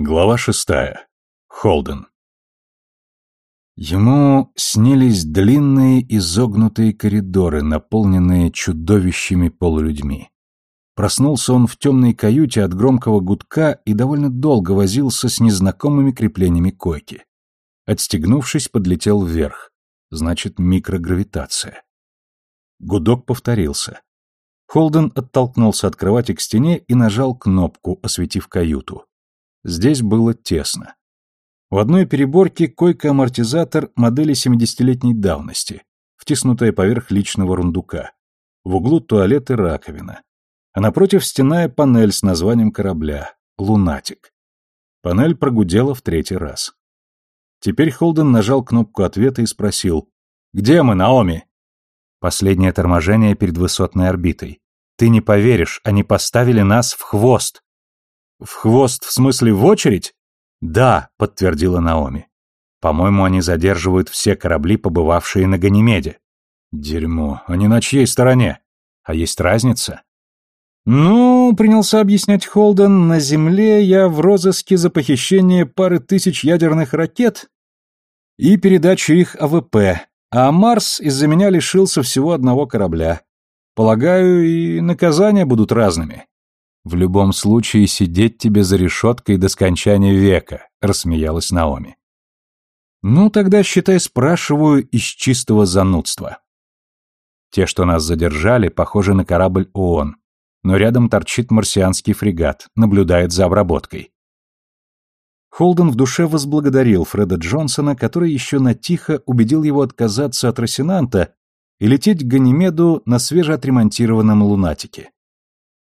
Глава шестая. Холден. Ему снились длинные изогнутые коридоры, наполненные чудовищами полулюдьми. Проснулся он в темной каюте от громкого гудка и довольно долго возился с незнакомыми креплениями койки. Отстегнувшись, подлетел вверх. Значит, микрогравитация. Гудок повторился. Холден оттолкнулся от кровати к стене и нажал кнопку, осветив каюту. Здесь было тесно. В одной переборке койка-амортизатор модели 70-летней давности, втиснутая поверх личного рундука. В углу туалет и раковина а напротив стенная панель с названием корабля «Лунатик». Панель прогудела в третий раз. Теперь Холден нажал кнопку ответа и спросил «Где мы, Наоми?» Последнее торможение перед высотной орбитой. Ты не поверишь, они поставили нас в хвост. В хвост, в смысле в очередь? Да, подтвердила Наоми. По-моему, они задерживают все корабли, побывавшие на Ганимеде. Дерьмо, они на чьей стороне? А есть разница? «Ну, — принялся объяснять Холден, — на Земле я в розыске за похищение пары тысяч ядерных ракет и передачу их АВП, а Марс из-за меня лишился всего одного корабля. Полагаю, и наказания будут разными». «В любом случае сидеть тебе за решеткой до скончания века», — рассмеялась Наоми. «Ну, тогда, считай, спрашиваю из чистого занудства». Те, что нас задержали, похожи на корабль ООН но рядом торчит марсианский фрегат, наблюдает за обработкой. Холден в душе возблагодарил Фреда Джонсона, который еще на Тихо убедил его отказаться от Росинанта и лететь к Ганимеду на свежеотремонтированном лунатике.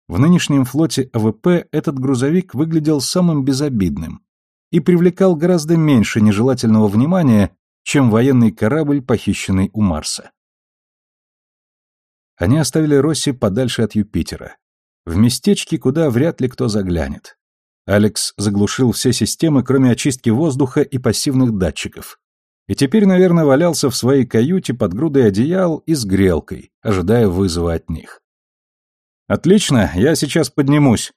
В нынешнем флоте АВП этот грузовик выглядел самым безобидным и привлекал гораздо меньше нежелательного внимания, чем военный корабль, похищенный у Марса. Они оставили Росси подальше от Юпитера. В местечке, куда вряд ли кто заглянет. Алекс заглушил все системы, кроме очистки воздуха и пассивных датчиков. И теперь, наверное, валялся в своей каюте под грудой одеял и с грелкой, ожидая вызова от них. «Отлично, я сейчас поднимусь.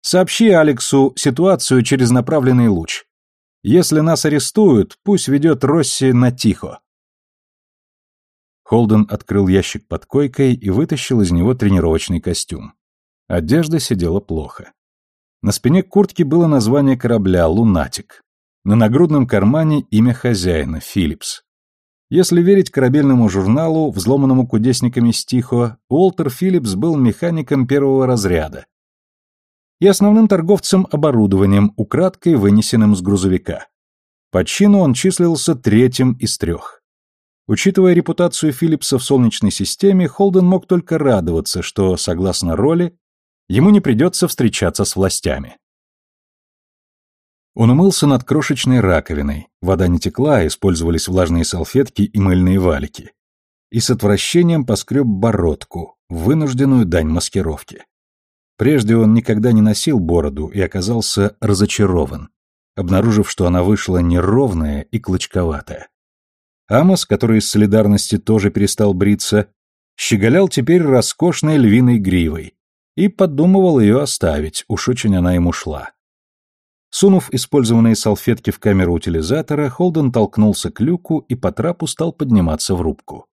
Сообщи Алексу ситуацию через направленный луч. Если нас арестуют, пусть ведет Росси на тихо. Холден открыл ящик под койкой и вытащил из него тренировочный костюм. Одежда сидела плохо. На спине куртки было название корабля «Лунатик». На нагрудном кармане имя хозяина «Филлипс». Если верить корабельному журналу, взломанному кудесниками Стихо, Уолтер Филлипс был механиком первого разряда и основным торговцем оборудованием, украдкой вынесенным с грузовика. По чину он числился третьим из трех. Учитывая репутацию Филлипса в Солнечной системе, Холден мог только радоваться, что, согласно роли, ему не придется встречаться с властями. Он умылся над крошечной раковиной, вода не текла, использовались влажные салфетки и мыльные валики. И с отвращением поскреб бородку, вынужденную дань маскировки. Прежде он никогда не носил бороду и оказался разочарован, обнаружив, что она вышла неровная и клочковатая. Амос, который из солидарности тоже перестал бриться, щеголял теперь роскошной львиной гривой и подумывал ее оставить, уж очень она ему шла. Сунув использованные салфетки в камеру утилизатора, Холден толкнулся к люку и по трапу стал подниматься в рубку.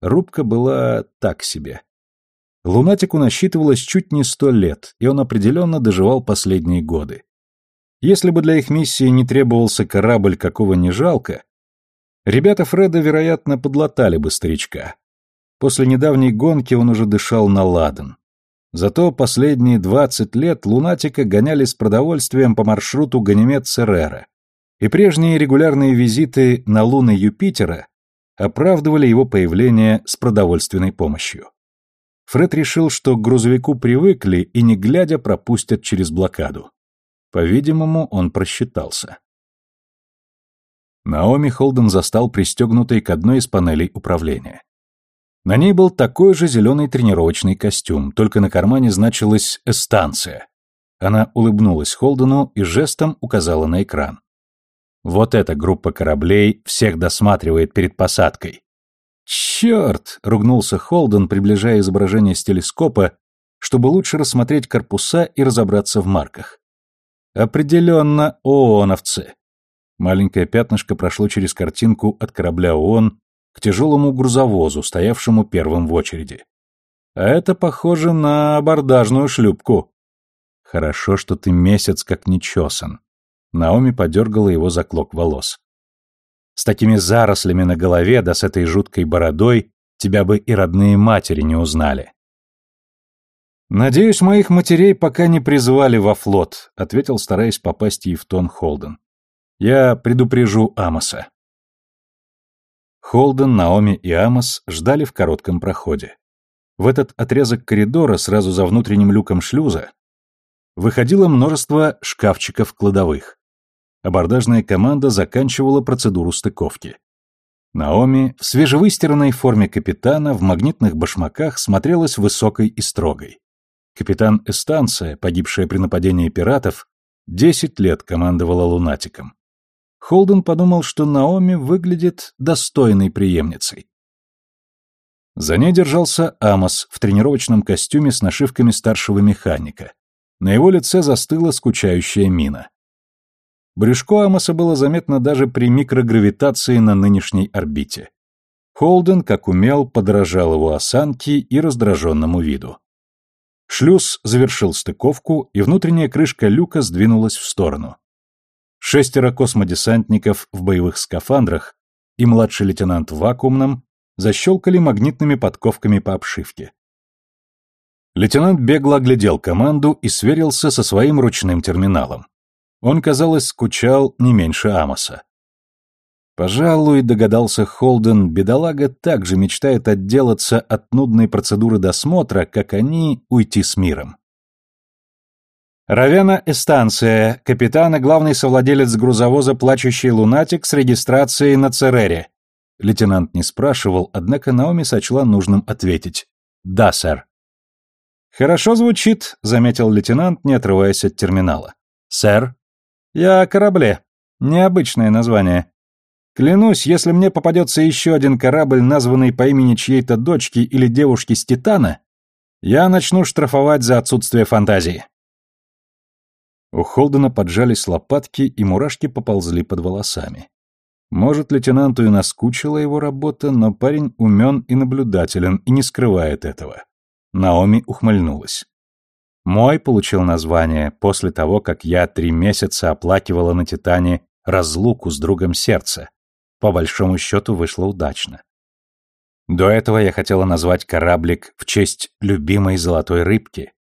Рубка была так себе. Лунатику насчитывалось чуть не сто лет, и он определенно доживал последние годы. Если бы для их миссии не требовался корабль, какого не жалко, Ребята Фреда, вероятно, подлатали бы старичка. После недавней гонки он уже дышал на ладан. Зато последние двадцать лет лунатика гоняли с продовольствием по маршруту Ганимед-Церера, и прежние регулярные визиты на луны Юпитера оправдывали его появление с продовольственной помощью. Фред решил, что к грузовику привыкли и не глядя пропустят через блокаду. По-видимому, он просчитался. Наоми Холден застал пристегнутой к одной из панелей управления. На ней был такой же зеленый тренировочный костюм, только на кармане значилась «Эстанция». Она улыбнулась Холдену и жестом указала на экран. Вот эта группа кораблей всех досматривает перед посадкой. «Черт!» — ругнулся Холден, приближая изображение с телескопа, чтобы лучше рассмотреть корпуса и разобраться в марках. Определенно ООНовцы. Маленькое пятнышко прошло через картинку от корабля ООН к тяжелому грузовозу, стоявшему первым в очереди. А это похоже на абордажную шлюпку. Хорошо, что ты месяц как не чесан. Наоми подергала его за клок волос. С такими зарослями на голове, да с этой жуткой бородой, тебя бы и родные матери не узнали. «Надеюсь, моих матерей пока не призвали во флот», — ответил, стараясь попасть ей в тон Холден. «Я предупрежу Амоса». Холден, Наоми и Амос ждали в коротком проходе. В этот отрезок коридора, сразу за внутренним люком шлюза, выходило множество шкафчиков кладовых. Абордажная команда заканчивала процедуру стыковки. Наоми в свежевыстиранной форме капитана в магнитных башмаках смотрелась высокой и строгой. Капитан Эстанция, погибшая при нападении пиратов, десять лет командовала лунатиком. Холден подумал, что Наоми выглядит достойной преемницей. За ней держался Амос в тренировочном костюме с нашивками старшего механика. На его лице застыла скучающая мина. Брюшко Амоса было заметно даже при микрогравитации на нынешней орбите. Холден, как умел, подражал его осанке и раздраженному виду. Шлюз завершил стыковку, и внутренняя крышка люка сдвинулась в сторону. Шестеро космодесантников в боевых скафандрах и младший лейтенант в вакуумном защелкали магнитными подковками по обшивке. Лейтенант бегло оглядел команду и сверился со своим ручным терминалом. Он, казалось, скучал не меньше Амоса. Пожалуй, догадался Холден, бедолага также мечтает отделаться от нудной процедуры досмотра, как они уйти с миром. Равена Эстанция, капитан и главный совладелец грузовоза «Плачущий лунатик» с регистрацией на Церере. Лейтенант не спрашивал, однако Наоми сочла нужным ответить. «Да, сэр». «Хорошо звучит», — заметил лейтенант, не отрываясь от терминала. «Сэр?» «Я о корабле. Необычное название. Клянусь, если мне попадется еще один корабль, названный по имени чьей-то дочки или девушки с Титана, я начну штрафовать за отсутствие фантазии». У Холдена поджались лопатки, и мурашки поползли под волосами. Может, лейтенанту и наскучила его работа, но парень умен и наблюдателен, и не скрывает этого. Наоми ухмыльнулась. Мой получил название после того, как я три месяца оплакивала на Титане разлуку с другом сердца. По большому счету вышло удачно. До этого я хотела назвать кораблик в честь любимой золотой рыбки.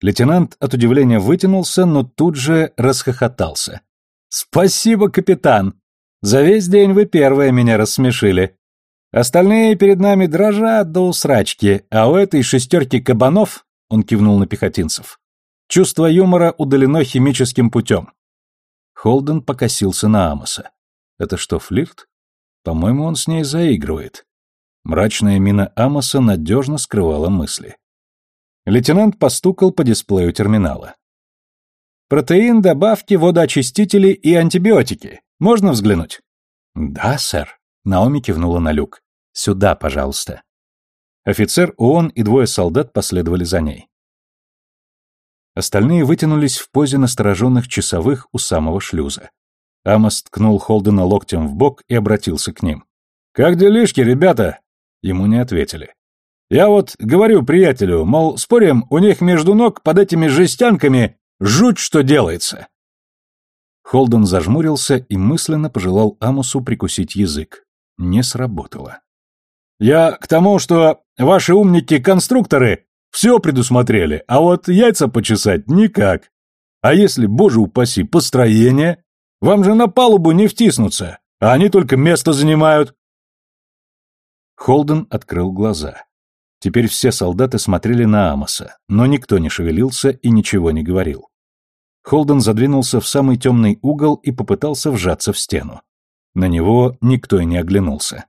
Лейтенант от удивления вытянулся, но тут же расхохотался. «Спасибо, капитан! За весь день вы первые меня рассмешили. Остальные перед нами дрожат до усрачки, а у этой шестерки кабанов, он кивнул на пехотинцев, чувство юмора удалено химическим путем. Холден покосился на Амоса. Это что, флирт? По-моему, он с ней заигрывает. Мрачная мина Амоса надежно скрывала мысли. Лейтенант постукал по дисплею терминала. «Протеин, добавки, водоочистители и антибиотики. Можно взглянуть?» «Да, сэр», — Наоми кивнула на люк. Сюда, пожалуйста. Офицер ООН и двое солдат последовали за ней. Остальные вытянулись в позе настороженных часовых у самого шлюза. Амос ткнул Холдена локтем в бок и обратился к ним. «Как делишки, ребята?» Ему не ответили. «Я вот говорю приятелю, мол, спорим, у них между ног под этими жестянками жуть что делается». Холден зажмурился и мысленно пожелал Амосу прикусить язык. Не сработало. Я к тому, что ваши умники-конструкторы все предусмотрели, а вот яйца почесать никак. А если, боже упаси, построение? Вам же на палубу не втиснуться, а они только место занимают. Холден открыл глаза. Теперь все солдаты смотрели на Амоса, но никто не шевелился и ничего не говорил. Холден задвинулся в самый темный угол и попытался вжаться в стену. На него никто и не оглянулся.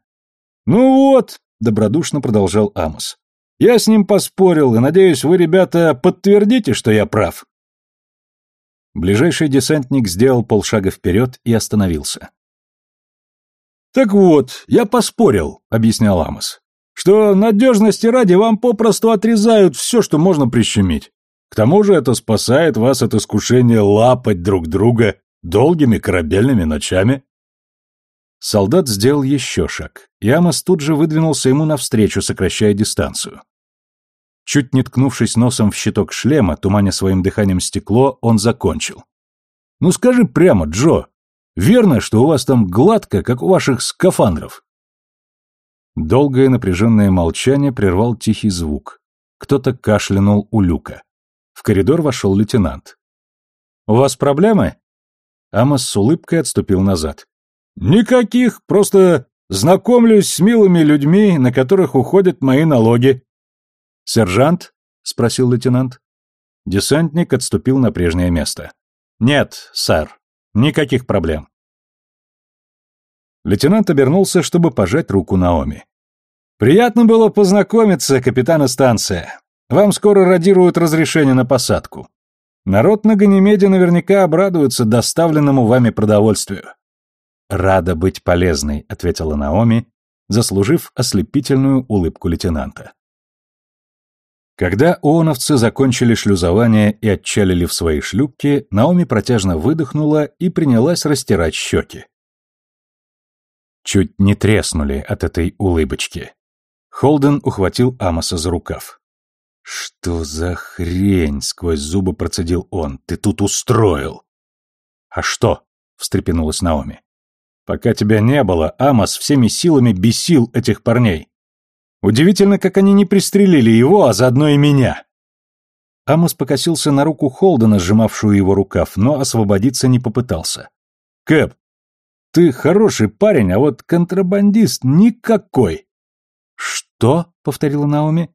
«Ну вот, добродушно продолжал Амос. Я с ним поспорил, и надеюсь, вы, ребята, подтвердите, что я прав. Ближайший десантник сделал полшага вперед и остановился. «Так вот, я поспорил», — объяснял Амос, «что надежности ради вам попросту отрезают все, что можно прищемить. К тому же это спасает вас от искушения лапать друг друга долгими корабельными ночами. Солдат сделал еще шаг, и Амос тут же выдвинулся ему навстречу, сокращая дистанцию. Чуть не ткнувшись носом в щиток шлема, туманя своим дыханием стекло, он закончил. «Ну скажи прямо, Джо, верно, что у вас там гладко, как у ваших скафандров?» Долгое напряженное молчание прервал тихий звук. Кто-то кашлянул у люка. В коридор вошел лейтенант. «У вас проблемы?» Амос с улыбкой отступил назад. «Никаких, просто знакомлюсь с милыми людьми, на которых уходят мои налоги». «Сержант?» — спросил лейтенант. Десантник отступил на прежнее место. «Нет, сэр, никаких проблем». Лейтенант обернулся, чтобы пожать руку Наоми. «Приятно было познакомиться, капитан станция. Вам скоро радируют разрешение на посадку. Народ на Ганимеде наверняка обрадуется доставленному вами продовольствию». «Рада быть полезной», — ответила Наоми, заслужив ослепительную улыбку лейтенанта. Когда ооновцы закончили шлюзование и отчалили в свои шлюпки, Наоми протяжно выдохнула и принялась растирать щеки. Чуть не треснули от этой улыбочки. Холден ухватил Амоса за рукав. «Что за хрень?» — сквозь зубы процедил он. «Ты тут устроил!» «А что?» — встрепенулась Наоми. «Пока тебя не было, Амос всеми силами бесил этих парней. Удивительно, как они не пристрелили его, а заодно и меня!» Амос покосился на руку Холдена, сжимавшую его рукав, но освободиться не попытался. «Кэп, ты хороший парень, а вот контрабандист никакой. Что? повторила Наоми.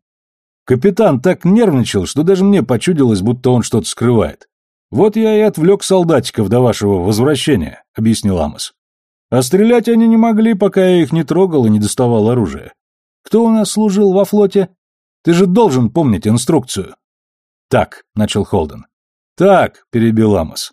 Капитан так нервничал, что даже мне почудилось, будто он что-то скрывает. Вот я и отвлек солдатиков до вашего возвращения, объяснил Амос. А стрелять они не могли, пока я их не трогал и не доставал оружия. Кто у нас служил во флоте? Ты же должен помнить инструкцию. Так, начал Холден. Так, перебил Амос.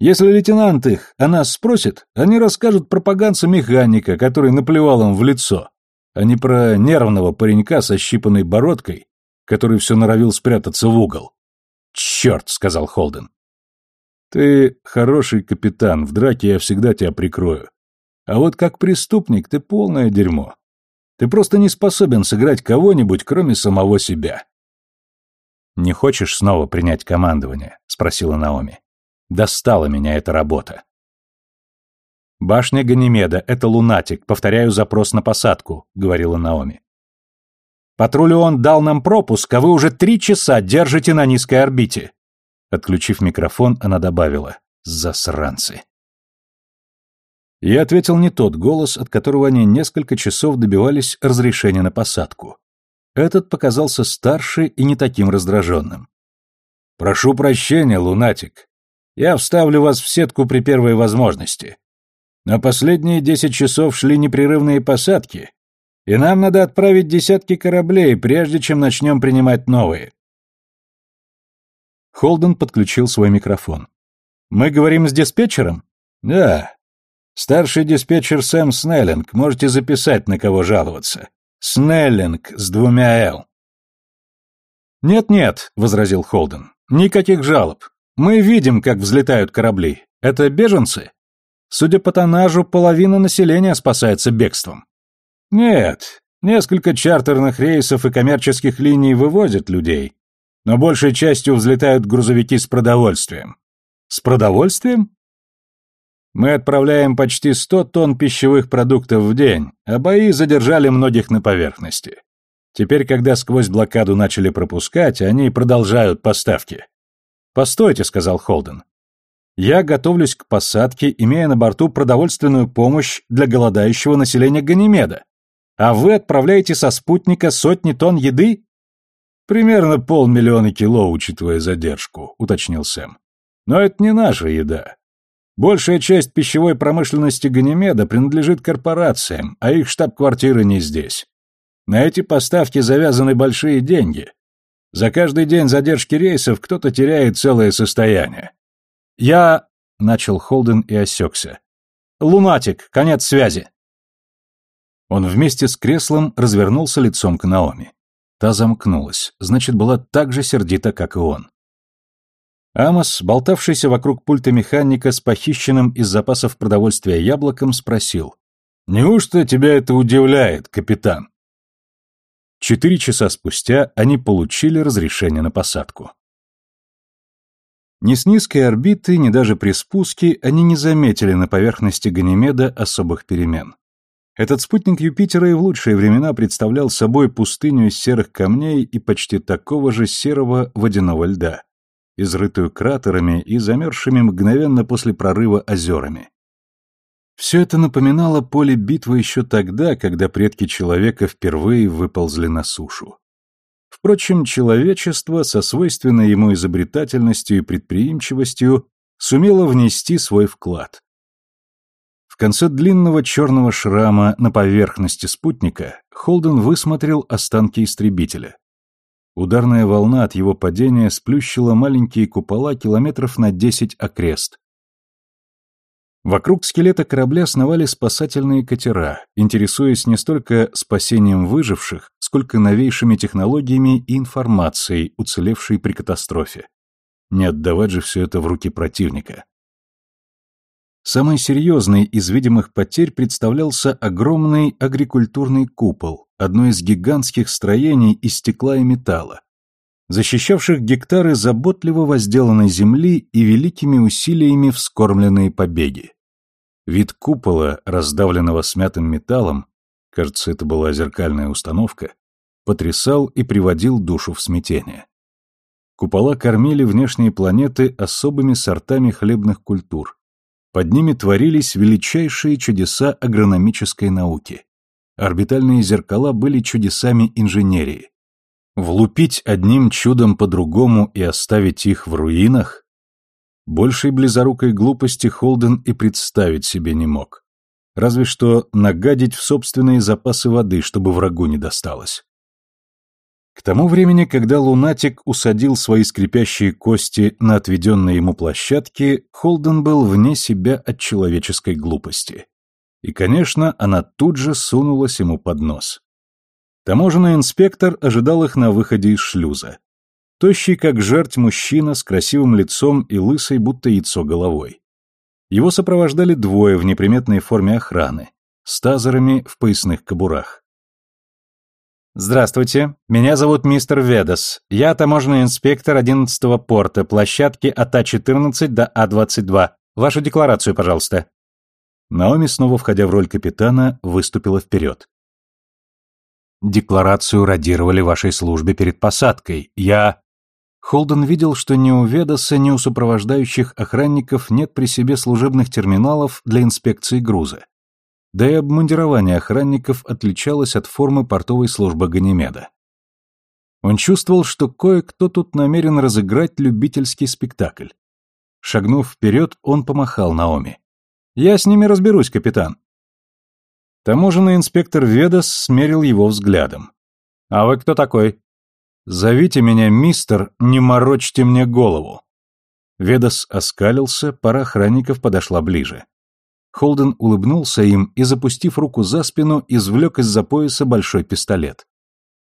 Если лейтенант их о нас спросит, они расскажут про поганца-механика, который наплевал им в лицо, а не про нервного паренька со щипанной бородкой, который все норовил спрятаться в угол. «Черт!» — сказал Холден. «Ты хороший капитан, в драке я всегда тебя прикрою. А вот как преступник ты полное дерьмо. Ты просто не способен сыграть кого-нибудь, кроме самого себя». «Не хочешь снова принять командование?» — спросила Наоми. Достала меня эта работа. «Башня Ганимеда — это лунатик, повторяю запрос на посадку», — говорила Наоми. «Патрулион дал нам пропуск, а вы уже три часа держите на низкой орбите». Отключив микрофон, она добавила «Засранцы». Я ответил не тот голос, от которого они несколько часов добивались разрешения на посадку. Этот показался старше и не таким раздраженным. «Прошу прощения, лунатик. Я вставлю вас в сетку при первой возможности. На последние десять часов шли непрерывные посадки, и нам надо отправить десятки кораблей, прежде чем начнем принимать новые. Холден подключил свой микрофон. «Мы говорим с диспетчером?» «Да. Старший диспетчер Сэм Снеллинг. Можете записать, на кого жаловаться. Снеллинг с двумя «Л». «Нет-нет», — возразил Холден. «Никаких жалоб. Мы видим, как взлетают корабли. Это беженцы? Судя по тоннажу, половина населения спасается бегством. Нет, несколько чартерных рейсов и коммерческих линий вывозят людей, но большей частью взлетают грузовики с продовольствием. С продовольствием? Мы отправляем почти 100 тонн пищевых продуктов в день, а бои задержали многих на поверхности. Теперь, когда сквозь блокаду начали пропускать, они продолжают поставки. «Постойте», — сказал Холден. «Я готовлюсь к посадке, имея на борту продовольственную помощь для голодающего населения Ганимеда. А вы отправляете со спутника сотни тонн еды?» «Примерно полмиллиона кило, учитывая задержку», — уточнил Сэм. «Но это не наша еда. Большая часть пищевой промышленности Ганимеда принадлежит корпорациям, а их штаб-квартира не здесь. На эти поставки завязаны большие деньги, за каждый день задержки рейсов кто-то теряет целое состояние. Я... Начал Холден и осекся. Лунатик, конец связи. Он вместе с креслом развернулся лицом к Наоми. Та замкнулась, значит, была так же сердита, как и он. Амос, болтавшийся вокруг пульта механика с похищенным из запасов продовольствия яблоком, спросил. «Неужто тебя это удивляет, капитан?» Четыре часа спустя они получили разрешение на посадку. Ни с низкой орбиты, ни даже при спуске они не заметили на поверхности Ганимеда особых перемен. Этот спутник Юпитера и в лучшие времена представлял собой пустыню из серых камней и почти такого же серого водяного льда, изрытую кратерами и замерзшими мгновенно после прорыва озерами. Все это напоминало поле битвы еще тогда, когда предки человека впервые выползли на сушу. Впрочем, человечество со свойственной ему изобретательностью и предприимчивостью сумело внести свой вклад конце длинного черного шрама на поверхности спутника Холден высмотрел останки истребителя. Ударная волна от его падения сплющила маленькие купола километров на десять окрест. Вокруг скелета корабля сновали спасательные катера, интересуясь не столько спасением выживших, сколько новейшими технологиями и информацией, уцелевшей при катастрофе. Не отдавать же все это в руки противника. Самой серьезной из видимых потерь представлялся огромный агрикультурный купол, одно из гигантских строений из стекла и металла, защищавших гектары заботливо возделанной земли и великими усилиями вскормленные побеги. Вид купола, раздавленного смятым металлом, кажется, это была зеркальная установка, потрясал и приводил душу в смятение. Купола кормили внешние планеты особыми сортами хлебных культур, под ними творились величайшие чудеса агрономической науки. Орбитальные зеркала были чудесами инженерии. Влупить одним чудом по-другому и оставить их в руинах? Большей близорукой глупости Холден и представить себе не мог. Разве что нагадить в собственные запасы воды, чтобы врагу не досталось. К тому времени, когда лунатик усадил свои скрипящие кости на отведенной ему площадке, Холден был вне себя от человеческой глупости. И, конечно, она тут же сунулась ему под нос. Таможенный инспектор ожидал их на выходе из шлюза. Тощий, как жерть мужчина, с красивым лицом и лысой, будто яйцо головой. Его сопровождали двое в неприметной форме охраны, с тазерами в поясных кобурах. Здравствуйте, меня зовут мистер Ведас. Я таможенный инспектор 11-го порта, площадки от А14 до А22. Вашу декларацию, пожалуйста. Наоми, снова входя в роль капитана, выступила вперед. Декларацию радировали вашей службе перед посадкой. Я... Холден видел, что ни у Ведаса, ни у сопровождающих охранников нет при себе служебных терминалов для инспекции груза да и обмундирование охранников отличалось от формы портовой службы Ганимеда. Он чувствовал, что кое-кто тут намерен разыграть любительский спектакль. Шагнув вперед, он помахал Наоми. «Я с ними разберусь, капитан». Таможенный инспектор Ведас смерил его взглядом. «А вы кто такой?» «Зовите меня мистер, не морочьте мне голову». Ведас оскалился, пара охранников подошла ближе. Холден улыбнулся им и, запустив руку за спину, извлек из-за пояса большой пистолет.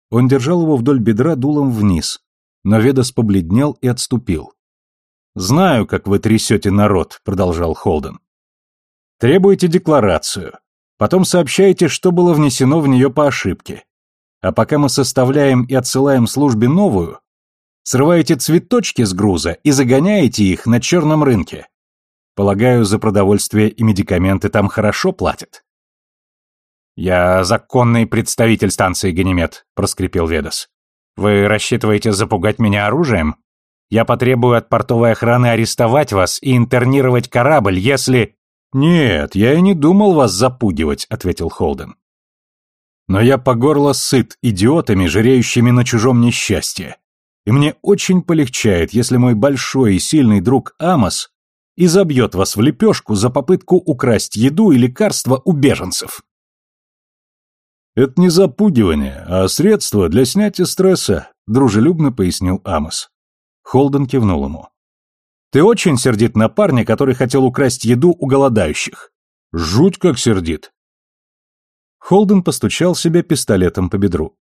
Он держал его вдоль бедра дулом вниз, но Ведас побледнел и отступил. «Знаю, как вы трясете народ», — продолжал Холден. «Требуете декларацию, потом сообщаете, что было внесено в нее по ошибке. А пока мы составляем и отсылаем службе новую, срываете цветочки с груза и загоняете их на черном рынке. Полагаю, за продовольствие и медикаменты там хорошо платят. Я законный представитель станции Ганимед, проскрипел Ведас. Вы рассчитываете запугать меня оружием? Я потребую от портовой охраны арестовать вас и интернировать корабль, если... Нет, я и не думал вас запугивать, ответил Холден. Но я по горло сыт идиотами, жиреющими на чужом несчастье. И мне очень полегчает, если мой большой и сильный друг Амос и забьет вас в лепешку за попытку украсть еду и лекарства у беженцев. «Это не запугивание, а средство для снятия стресса», — дружелюбно пояснил Амос. Холден кивнул ему. «Ты очень сердит на парня, который хотел украсть еду у голодающих». «Жуть как сердит». Холден постучал себе пистолетом по бедру.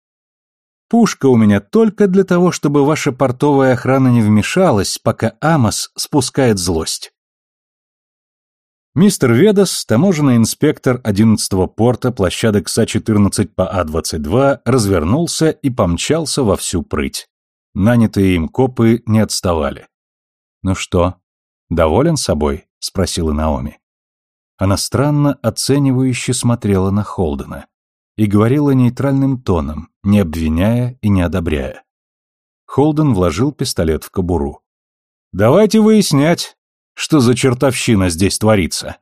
пушка у меня только для того, чтобы ваша портовая охрана не вмешалась, пока Амос спускает злость. Мистер Ведас, таможенный инспектор 11-го порта площадок СА-14 по А-22, развернулся и помчался во всю прыть. Нанятые им копы не отставали. «Ну что, доволен собой?» — спросила Наоми. Она странно оценивающе смотрела на Холдена и говорила нейтральным тоном, не обвиняя и не одобряя. Холден вложил пистолет в кобуру. «Давайте выяснять, что за чертовщина здесь творится?»